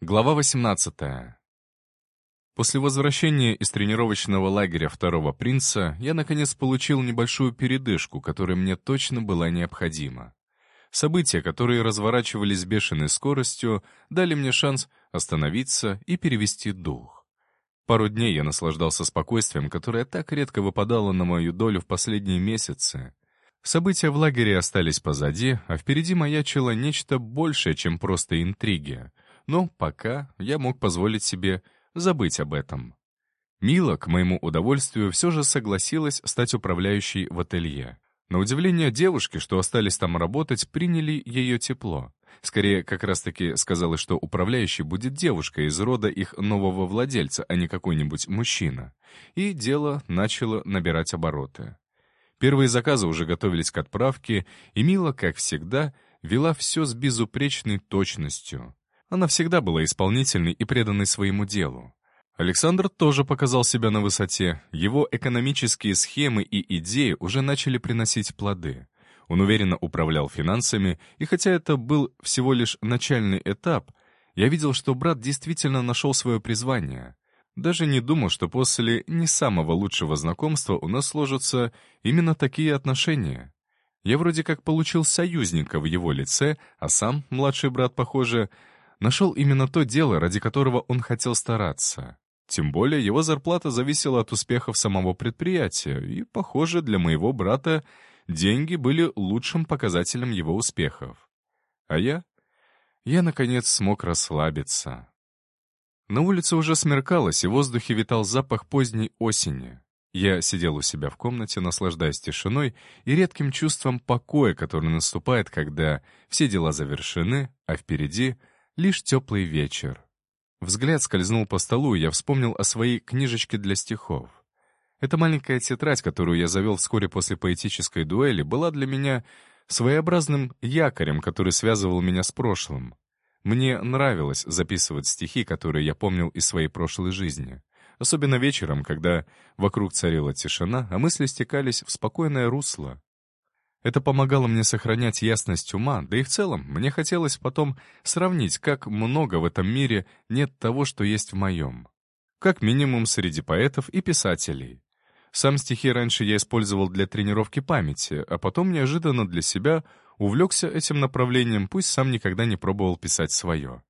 Глава 18. После возвращения из тренировочного лагеря второго принца я, наконец, получил небольшую передышку, которая мне точно была необходима. События, которые разворачивались с бешеной скоростью, дали мне шанс остановиться и перевести дух. Пару дней я наслаждался спокойствием, которое так редко выпадало на мою долю в последние месяцы. События в лагере остались позади, а впереди маячило нечто большее, чем просто интриги — но пока я мог позволить себе забыть об этом. Мила, к моему удовольствию, все же согласилась стать управляющей в ателье. На удивление девушки, что остались там работать, приняли ее тепло. Скорее, как раз-таки сказалось, что управляющей будет девушка из рода их нового владельца, а не какой-нибудь мужчина. И дело начало набирать обороты. Первые заказы уже готовились к отправке, и Мила, как всегда, вела все с безупречной точностью. Она всегда была исполнительной и преданной своему делу. Александр тоже показал себя на высоте. Его экономические схемы и идеи уже начали приносить плоды. Он уверенно управлял финансами, и хотя это был всего лишь начальный этап, я видел, что брат действительно нашел свое призвание. Даже не думал, что после не самого лучшего знакомства у нас сложатся именно такие отношения. Я вроде как получил союзника в его лице, а сам, младший брат, похоже, нашел именно то дело, ради которого он хотел стараться. Тем более его зарплата зависела от успехов самого предприятия, и, похоже, для моего брата деньги были лучшим показателем его успехов. А я? Я, наконец, смог расслабиться. На улице уже смеркалось, и в воздухе витал запах поздней осени. Я сидел у себя в комнате, наслаждаясь тишиной и редким чувством покоя, который наступает, когда все дела завершены, а впереди — Лишь теплый вечер. Взгляд скользнул по столу, и я вспомнил о своей книжечке для стихов. Эта маленькая тетрадь, которую я завел вскоре после поэтической дуэли, была для меня своеобразным якорем, который связывал меня с прошлым. Мне нравилось записывать стихи, которые я помнил из своей прошлой жизни. Особенно вечером, когда вокруг царила тишина, а мысли стекались в спокойное русло. Это помогало мне сохранять ясность ума, да и в целом мне хотелось потом сравнить, как много в этом мире нет того, что есть в моем. Как минимум среди поэтов и писателей. Сам стихи раньше я использовал для тренировки памяти, а потом неожиданно для себя увлекся этим направлением, пусть сам никогда не пробовал писать свое.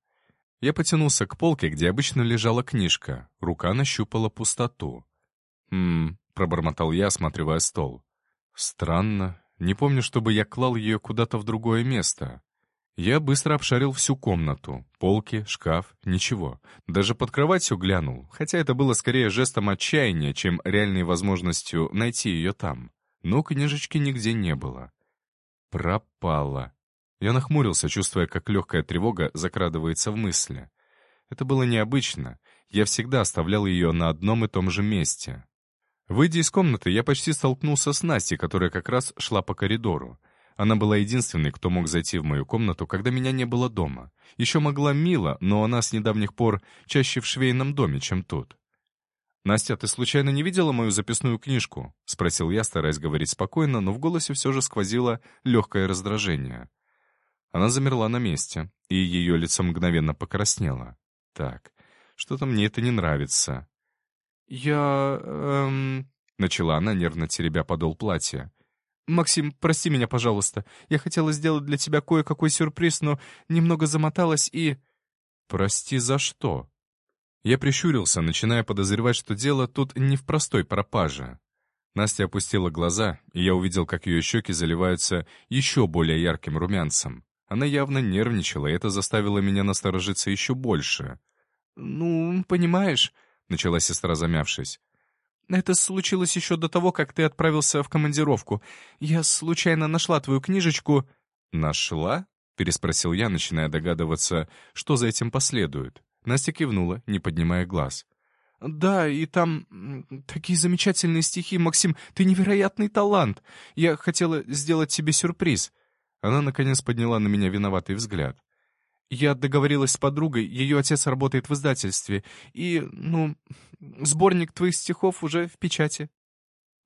Я потянулся к полке, где обычно лежала книжка. Рука нащупала пустоту. «Хм...» — пробормотал я, осматривая стол. «Странно. Не помню, чтобы я клал ее куда-то в другое место. Я быстро обшарил всю комнату. Полки, шкаф, ничего. Даже под кроватью глянул, хотя это было скорее жестом отчаяния, чем реальной возможностью найти ее там. Но книжечки нигде не было. Пропала. Я нахмурился, чувствуя, как легкая тревога закрадывается в мысли. Это было необычно. Я всегда оставлял ее на одном и том же месте. Выйдя из комнаты, я почти столкнулся с Настей, которая как раз шла по коридору. Она была единственной, кто мог зайти в мою комнату, когда меня не было дома. Еще могла Мила, но она с недавних пор чаще в швейном доме, чем тут. «Настя, ты случайно не видела мою записную книжку?» — спросил я, стараясь говорить спокойно, но в голосе все же сквозило легкое раздражение. Она замерла на месте, и ее лицо мгновенно покраснело. «Так, что-то мне это не нравится. «Я... эм...» — начала она, нервно теребя подол платья. «Максим, прости меня, пожалуйста. Я хотела сделать для тебя кое-какой сюрприз, но немного замоталась и...» «Прости за что?» Я прищурился, начиная подозревать, что дело тут не в простой пропаже. Настя опустила глаза, и я увидел, как ее щеки заливаются еще более ярким румянцем. Она явно нервничала, и это заставило меня насторожиться еще больше. «Ну, понимаешь...» — начала сестра, замявшись. «Это случилось еще до того, как ты отправился в командировку. Я случайно нашла твою книжечку...» «Нашла?» — переспросил я, начиная догадываться, что за этим последует. Настя кивнула, не поднимая глаз. «Да, и там такие замечательные стихи, Максим, ты невероятный талант. Я хотела сделать тебе сюрприз». Она, наконец, подняла на меня виноватый взгляд. Я договорилась с подругой, ее отец работает в издательстве, и, ну, сборник твоих стихов уже в печати».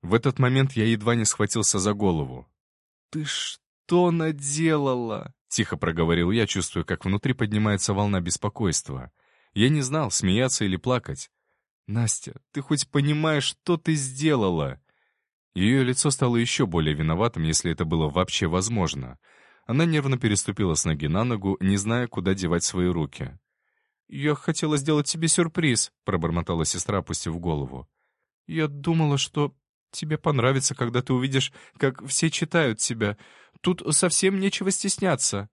В этот момент я едва не схватился за голову. «Ты что наделала?» — Тихо проговорил я, чувствуя, как внутри поднимается волна беспокойства. Я не знал, смеяться или плакать. «Настя, ты хоть понимаешь, что ты сделала?» Ее лицо стало еще более виноватым, если это было вообще возможно. Она нервно переступила с ноги на ногу, не зная, куда девать свои руки. «Я хотела сделать тебе сюрприз», — пробормотала сестра, опустив голову. «Я думала, что тебе понравится, когда ты увидишь, как все читают тебя. Тут совсем нечего стесняться».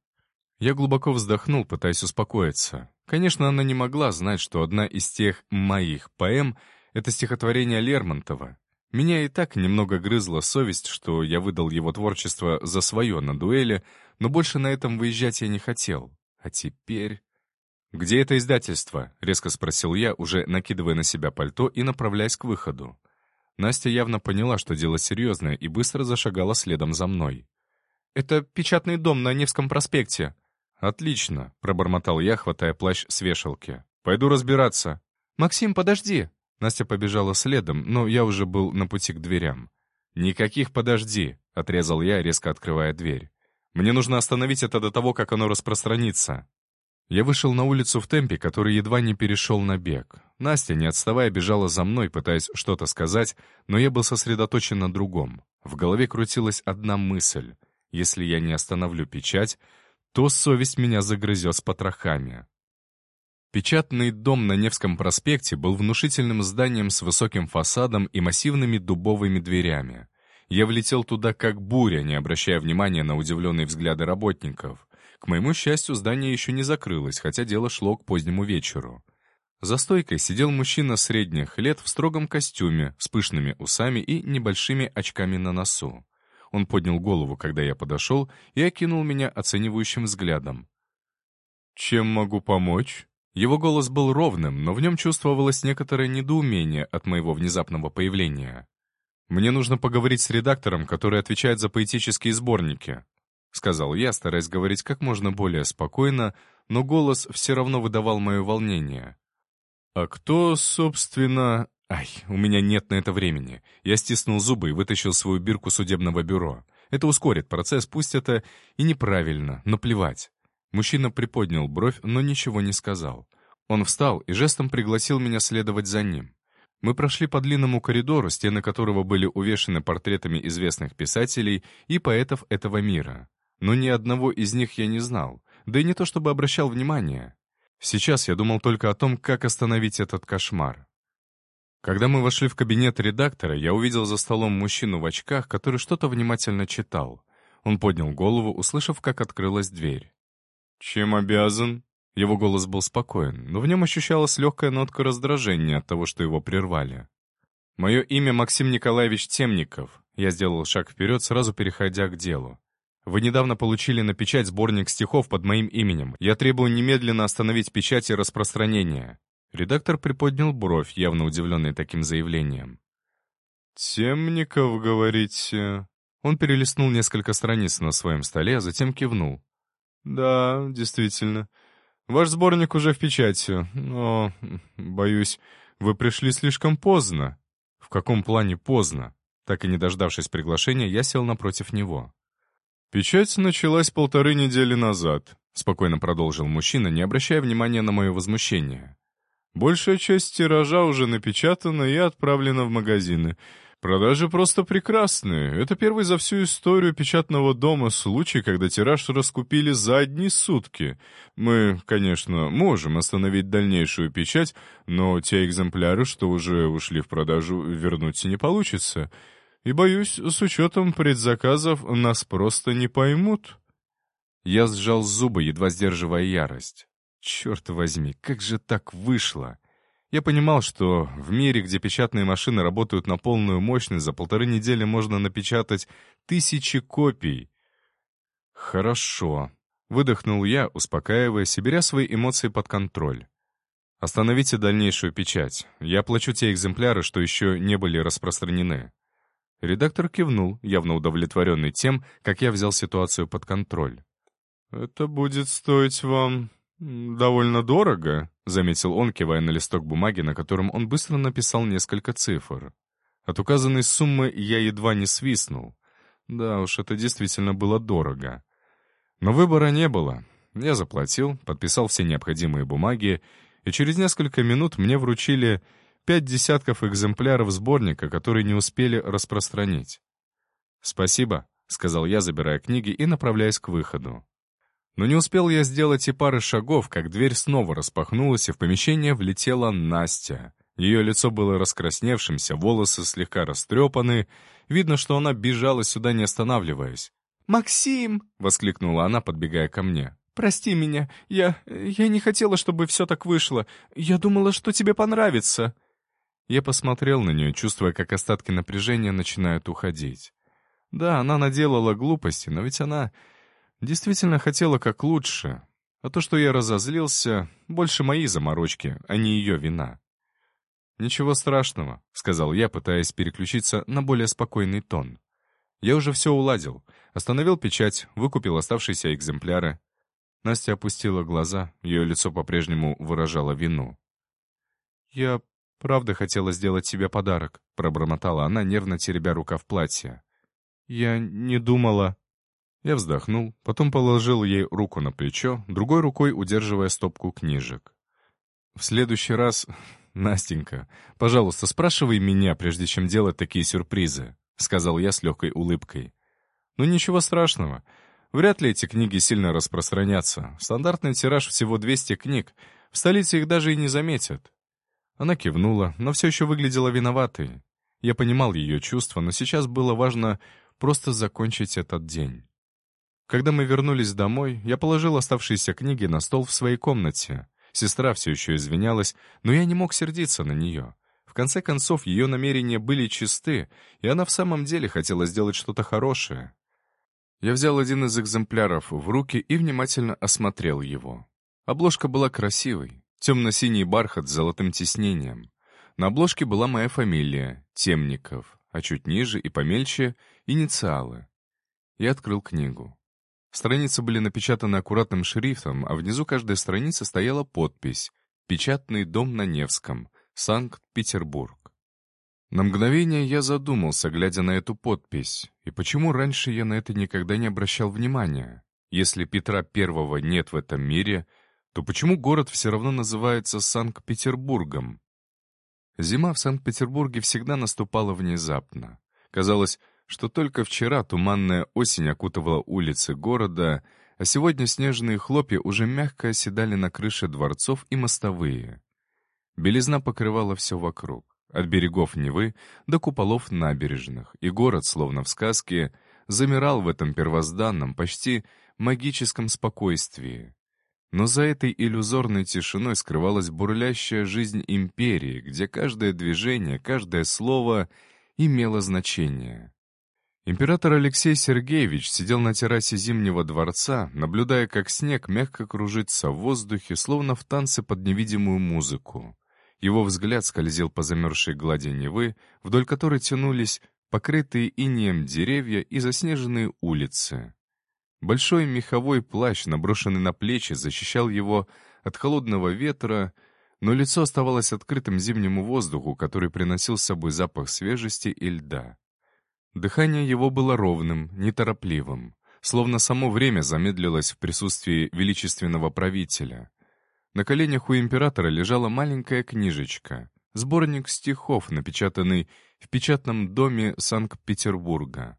Я глубоко вздохнул, пытаясь успокоиться. Конечно, она не могла знать, что одна из тех «моих» поэм — это стихотворение Лермонтова. Меня и так немного грызла совесть, что я выдал его творчество за свое на дуэли, но больше на этом выезжать я не хотел. А теперь... «Где это издательство?» — резко спросил я, уже накидывая на себя пальто и направляясь к выходу. Настя явно поняла, что дело серьезное, и быстро зашагала следом за мной. «Это печатный дом на Невском проспекте». «Отлично», — пробормотал я, хватая плащ с вешалки. «Пойду разбираться». «Максим, подожди!» Настя побежала следом, но я уже был на пути к дверям. «Никаких подожди», — отрезал я, резко открывая дверь. «Мне нужно остановить это до того, как оно распространится». Я вышел на улицу в темпе, который едва не перешел на бег. Настя, не отставая, бежала за мной, пытаясь что-то сказать, но я был сосредоточен на другом. В голове крутилась одна мысль. Если я не остановлю печать, то совесть меня загрызет с потрохами. Печатный дом на Невском проспекте был внушительным зданием с высоким фасадом и массивными дубовыми дверями. Я влетел туда как буря, не обращая внимания на удивленные взгляды работников. К моему счастью, здание еще не закрылось, хотя дело шло к позднему вечеру. За стойкой сидел мужчина средних лет в строгом костюме, с пышными усами и небольшими очками на носу. Он поднял голову, когда я подошел, и окинул меня оценивающим взглядом. «Чем могу помочь?» Его голос был ровным, но в нем чувствовалось некоторое недоумение от моего внезапного появления. «Мне нужно поговорить с редактором, который отвечает за поэтические сборники», — сказал я, стараясь говорить как можно более спокойно, но голос все равно выдавал мое волнение. «А кто, собственно...» «Ай, у меня нет на это времени». Я стиснул зубы и вытащил свою бирку судебного бюро. Это ускорит процесс, пусть это и неправильно, но плевать. Мужчина приподнял бровь, но ничего не сказал. Он встал и жестом пригласил меня следовать за ним. Мы прошли по длинному коридору, стены которого были увешаны портретами известных писателей и поэтов этого мира. Но ни одного из них я не знал, да и не то чтобы обращал внимание. Сейчас я думал только о том, как остановить этот кошмар. Когда мы вошли в кабинет редактора, я увидел за столом мужчину в очках, который что-то внимательно читал. Он поднял голову, услышав, как открылась дверь. «Чем обязан?» Его голос был спокоен, но в нем ощущалась легкая нотка раздражения от того, что его прервали. «Мое имя Максим Николаевич Темников». Я сделал шаг вперед, сразу переходя к делу. «Вы недавно получили на печать сборник стихов под моим именем. Я требую немедленно остановить печать и распространение». Редактор приподнял бровь, явно удивленный таким заявлением. «Темников, говорите?» Он перелистнул несколько страниц на своем столе, а затем кивнул. «Да, действительно. Ваш сборник уже в печати, но, боюсь, вы пришли слишком поздно». «В каком плане поздно?» Так и не дождавшись приглашения, я сел напротив него. «Печать началась полторы недели назад», — спокойно продолжил мужчина, не обращая внимания на мое возмущение. «Большая часть тиража уже напечатана и отправлена в магазины. Продажи просто прекрасные. Это первый за всю историю печатного дома случай, когда тираж раскупили за одни сутки. Мы, конечно, можем остановить дальнейшую печать, но те экземпляры, что уже ушли в продажу, вернуть не получится. И, боюсь, с учетом предзаказов нас просто не поймут. Я сжал зубы, едва сдерживая ярость. Черт возьми, как же так вышло? Я понимал, что в мире, где печатные машины работают на полную мощность, за полторы недели можно напечатать тысячи копий. «Хорошо», — выдохнул я, успокаиваясь и беря свои эмоции под контроль. «Остановите дальнейшую печать. Я плачу те экземпляры, что еще не были распространены». Редактор кивнул, явно удовлетворенный тем, как я взял ситуацию под контроль. «Это будет стоить вам довольно дорого», — заметил он, кивая на листок бумаги, на котором он быстро написал несколько цифр. От указанной суммы я едва не свистнул. Да уж, это действительно было дорого. Но выбора не было. Я заплатил, подписал все необходимые бумаги, и через несколько минут мне вручили пять десятков экземпляров сборника, которые не успели распространить. «Спасибо», — сказал я, забирая книги и направляясь к выходу. Но не успел я сделать и пары шагов, как дверь снова распахнулась, и в помещение влетела Настя. Ее лицо было раскрасневшимся, волосы слегка растрепаны. Видно, что она бежала сюда, не останавливаясь. «Максим!» — воскликнула она, подбегая ко мне. «Прости меня. Я... я не хотела, чтобы все так вышло. Я думала, что тебе понравится». Я посмотрел на нее, чувствуя, как остатки напряжения начинают уходить. Да, она наделала глупости, но ведь она действительно хотела как лучше. А то, что я разозлился, больше мои заморочки, а не ее вина. «Ничего страшного», — сказал я, пытаясь переключиться на более спокойный тон. «Я уже все уладил. Остановил печать, выкупил оставшиеся экземпляры». Настя опустила глаза, ее лицо по-прежнему выражало вину. «Я правда хотела сделать тебе подарок», — пробормотала она, нервно теребя рукав платья. «Я не думала...» Я вздохнул, потом положил ей руку на плечо, другой рукой удерживая стопку книжек. «В следующий раз, Настенька, пожалуйста, спрашивай меня, прежде чем делать такие сюрпризы», — сказал я с легкой улыбкой. «Ну ничего страшного. Вряд ли эти книги сильно распространятся. Стандартный тираж всего 200 книг. В столице их даже и не заметят». Она кивнула, но все еще выглядела виноватой. Я понимал ее чувства, но сейчас было важно просто закончить этот день. Когда мы вернулись домой, я положил оставшиеся книги на стол в своей комнате. Сестра все еще извинялась, но я не мог сердиться на нее. В конце концов, ее намерения были чисты, и она в самом деле хотела сделать что-то хорошее. Я взял один из экземпляров в руки и внимательно осмотрел его. Обложка была красивой, темно-синий бархат с золотым тиснением. На обложке была моя фамилия — Темников, а чуть ниже и помельче — инициалы. Я открыл книгу. Страницы были напечатаны аккуратным шрифтом, а внизу каждой страницы стояла подпись «Печатный дом на Невском, Санкт-Петербург». На мгновение я задумался, глядя на эту подпись, и почему раньше я на это никогда не обращал внимания. Если Петра Первого нет в этом мире, то почему город все равно называется Санкт-Петербургом? Зима в Санкт-Петербурге всегда наступала внезапно. Казалось, что только вчера туманная осень окутывала улицы города, а сегодня снежные хлопья уже мягко оседали на крыше дворцов и мостовые. Белизна покрывала все вокруг, от берегов Невы до куполов набережных, и город, словно в сказке, замирал в этом первозданном, почти магическом спокойствии. Но за этой иллюзорной тишиной скрывалась бурлящая жизнь империи, где каждое движение, каждое слово имело значение. Император Алексей Сергеевич сидел на террасе Зимнего дворца, наблюдая, как снег мягко кружится в воздухе, словно в танце под невидимую музыку. Его взгляд скользил по замерзшей глади Невы, вдоль которой тянулись покрытые инеем деревья и заснеженные улицы. Большой меховой плащ, наброшенный на плечи, защищал его от холодного ветра, но лицо оставалось открытым зимнему воздуху, который приносил с собой запах свежести и льда. Дыхание его было ровным, неторопливым, словно само время замедлилось в присутствии величественного правителя. На коленях у императора лежала маленькая книжечка, сборник стихов, напечатанный в печатном доме Санкт-Петербурга.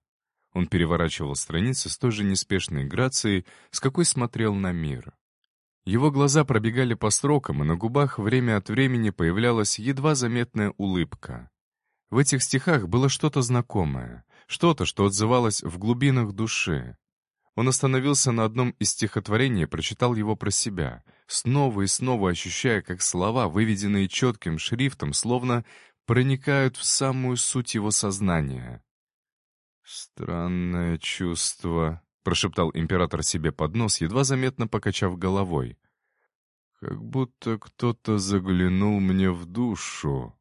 Он переворачивал страницы с той же неспешной грацией, с какой смотрел на мир. Его глаза пробегали по строкам, и на губах время от времени появлялась едва заметная улыбка. В этих стихах было что-то знакомое, что-то, что отзывалось в глубинах души. Он остановился на одном из стихотворений прочитал его про себя, снова и снова ощущая, как слова, выведенные четким шрифтом, словно проникают в самую суть его сознания. «Странное чувство», — прошептал император себе под нос, едва заметно покачав головой. «Как будто кто-то заглянул мне в душу».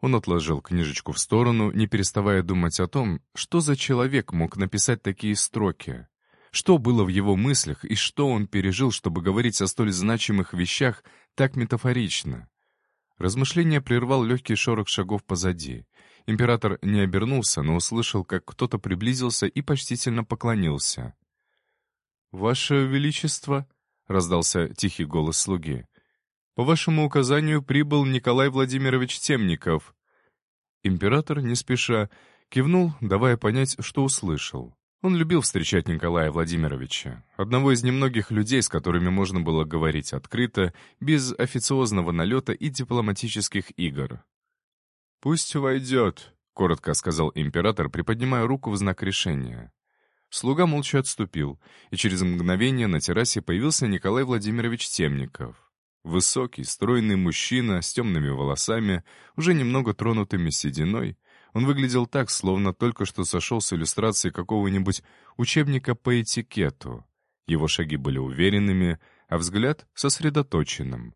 Он отложил книжечку в сторону, не переставая думать о том, что за человек мог написать такие строки. Что было в его мыслях и что он пережил, чтобы говорить о столь значимых вещах так метафорично? Размышление прервал легкий шорох шагов позади. Император не обернулся, но услышал, как кто-то приблизился и почтительно поклонился. «Ваше Величество», — раздался тихий голос слуги, — «по вашему указанию прибыл Николай Владимирович Темников». Император, не спеша, кивнул, давая понять, что услышал. Он любил встречать Николая Владимировича, одного из немногих людей, с которыми можно было говорить открыто, без официозного налета и дипломатических игр. «Пусть войдет», — коротко сказал император, приподнимая руку в знак решения. Слуга молча отступил, и через мгновение на террасе появился Николай Владимирович Темников. Высокий, стройный мужчина с темными волосами, уже немного тронутыми сединой, он выглядел так, словно только что сошел с иллюстрации какого-нибудь учебника по этикету. Его шаги были уверенными, а взгляд — сосредоточенным.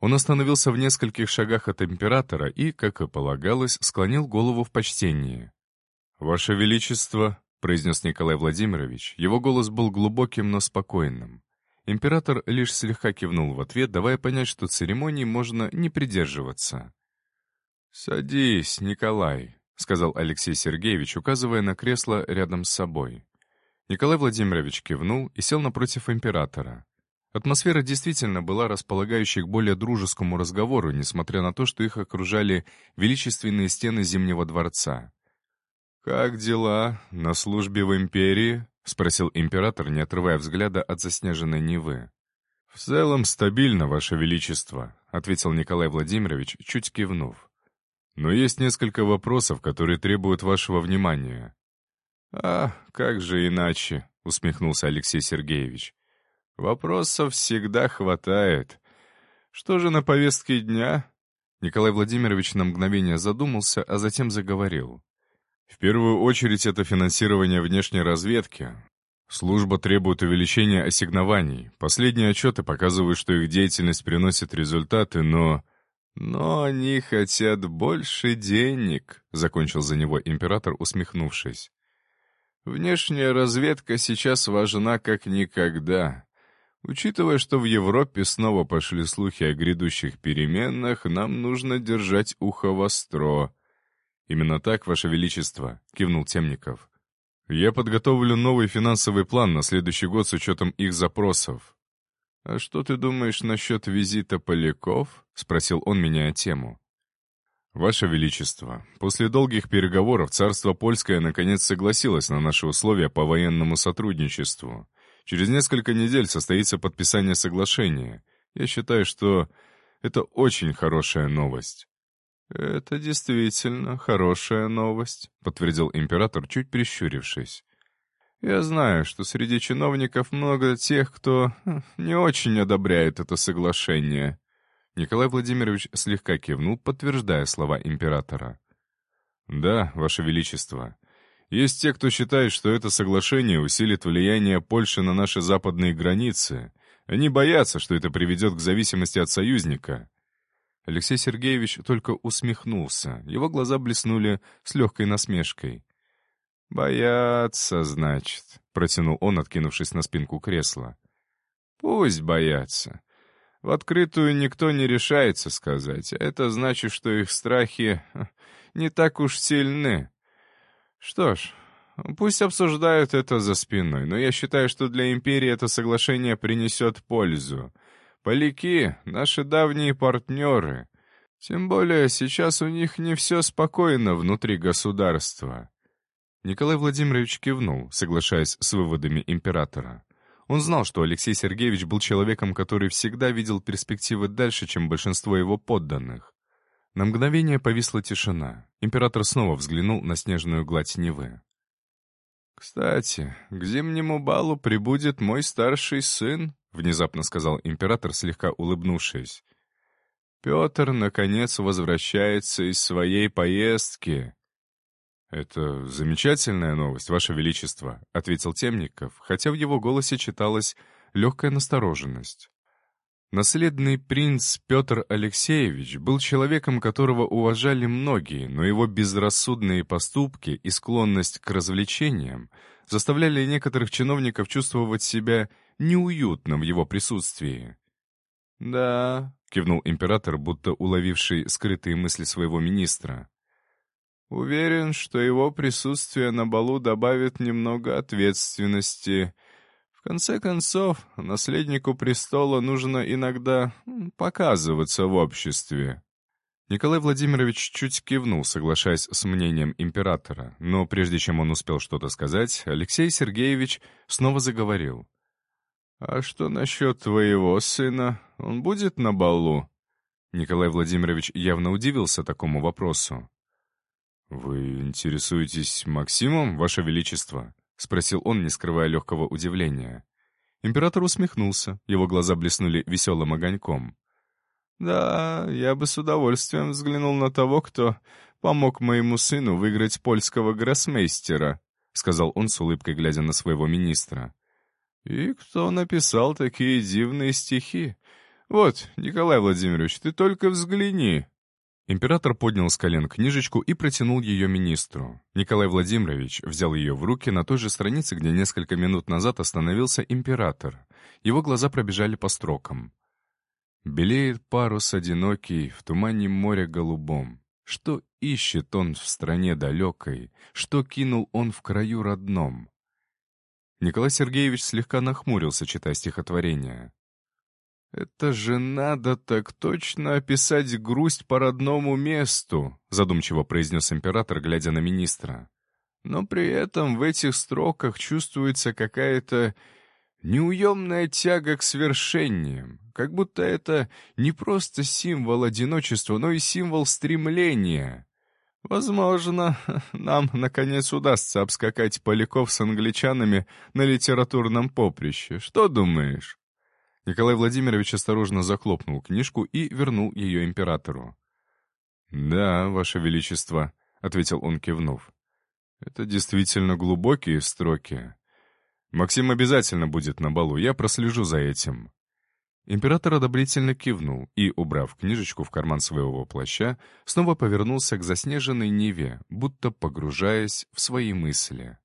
Он остановился в нескольких шагах от императора и, как и полагалось, склонил голову в почтении. «Ваше Величество», — произнес Николай Владимирович, его голос был глубоким, но спокойным. Император лишь слегка кивнул в ответ, давая понять, что церемонии можно не придерживаться. «Садись, Николай», — сказал Алексей Сергеевич, указывая на кресло рядом с собой. Николай Владимирович кивнул и сел напротив императора. Атмосфера действительно была располагающей к более дружескому разговору, несмотря на то, что их окружали величественные стены Зимнего дворца. «Как дела? На службе в империи?» — спросил император, не отрывая взгляда от заснеженной Невы. «В целом стабильно, Ваше Величество», — ответил Николай Владимирович, чуть кивнув. Но есть несколько вопросов, которые требуют вашего внимания». «А, как же иначе?» — усмехнулся Алексей Сергеевич. «Вопросов всегда хватает. Что же на повестке дня?» Николай Владимирович на мгновение задумался, а затем заговорил. «В первую очередь это финансирование внешней разведки. Служба требует увеличения ассигнований. Последние отчеты показывают, что их деятельность приносит результаты, но «Но они хотят больше денег», — закончил за него император, усмехнувшись. «Внешняя разведка сейчас важна как никогда. Учитывая, что в Европе снова пошли слухи о грядущих переменах, нам нужно держать ухо востро». «Именно так, Ваше Величество», — кивнул Темников. «Я подготовлю новый финансовый план на следующий год с учетом их запросов. «А что ты думаешь насчет визита поляков?» — спросил он, меняя тему. «Ваше Величество, после долгих переговоров царство польское наконец согласилось на наши условия по военному сотрудничеству. Через несколько недель состоится подписание соглашения. Я считаю, что это очень хорошая новость». «Это действительно хорошая новость», — подтвердил император, чуть прищурившись. Я знаю, что среди чиновников много тех, кто хм, не очень одобряет это соглашение». Николай Владимирович слегка кивнул, подтверждая слова императора. «Да, Ваше Величество. Есть те, кто считает, что это соглашение усилит влияние Польши на наши западные границы. Они боятся, что это приведет к зависимости от союзника». Алексей Сергеевич только усмехнулся. Его глаза блеснули с легкой насмешкой. «Боятся, значит», — протянул он, откинувшись на спинку кресла. «Пусть боятся. В открытую никто не решается сказать, это значит, что их страхи не так уж сильны. Что ж, пусть обсуждают это за спиной, но я считаю, что для империи это соглашение принесет пользу. Поляки — наши давние партнеры». Тем более сейчас у них не все спокойно внутри государства. Николай Владимирович кивнул, соглашаясь с выводами императора. Он знал, что Алексей Сергеевич был человеком, который всегда видел перспективы дальше, чем большинство его подданных. На мгновение повисла тишина. Император снова взглянул на снежную гладь Невы. «Кстати, к зимнему балу прибудет мой старший сын», — внезапно сказал император, слегка улыбнувшись. «Петр, наконец, возвращается из своей поездки. «Это замечательная новость, Ваше Величество», — ответил Темников, хотя в его голосе читалась легкая настороженность. Наследный принц Петр Алексеевич был человеком, которого уважали многие, но его безрассудные поступки и склонность к развлечениям заставляли некоторых чиновников чувствовать себя неуютно в его присутствии. «Да», — кивнул император, будто уловивший скрытые мысли своего министра, Уверен, что его присутствие на балу добавит немного ответственности. Конце концов, наследнику престола нужно иногда показываться в обществе. Николай Владимирович чуть кивнул, соглашаясь с мнением императора, но прежде чем он успел что-то сказать, Алексей Сергеевич снова заговорил. «А что насчет твоего сына? Он будет на балу?» Николай Владимирович явно удивился такому вопросу. «Вы интересуетесь Максимом, Ваше Величество?» — спросил он, не скрывая легкого удивления. Император усмехнулся, его глаза блеснули веселым огоньком. «Да, я бы с удовольствием взглянул на того, кто помог моему сыну выиграть польского гроссмейстера», — сказал он с улыбкой, глядя на своего министра. «И кто написал такие дивные стихи? Вот, Николай Владимирович, ты только взгляни!» Император поднял с колен книжечку и протянул ее министру. Николай Владимирович взял ее в руки на той же странице, где несколько минут назад остановился император. Его глаза пробежали по строкам. «Белеет парус одинокий в тумане моря голубом. Что ищет он в стране далекой? Что кинул он в краю родном?» Николай Сергеевич слегка нахмурился, читая стихотворение. «Это же надо так точно описать грусть по родному месту», задумчиво произнес император, глядя на министра. «Но при этом в этих строках чувствуется какая-то неуемная тяга к свершениям, как будто это не просто символ одиночества, но и символ стремления. Возможно, нам, наконец, удастся обскакать поляков с англичанами на литературном поприще. Что думаешь?» Николай Владимирович осторожно захлопнул книжку и вернул ее императору. «Да, Ваше Величество», — ответил он, кивнув. «Это действительно глубокие строки. Максим обязательно будет на балу, я прослежу за этим». Император одобрительно кивнул и, убрав книжечку в карман своего плаща, снова повернулся к заснеженной Неве, будто погружаясь в свои мысли.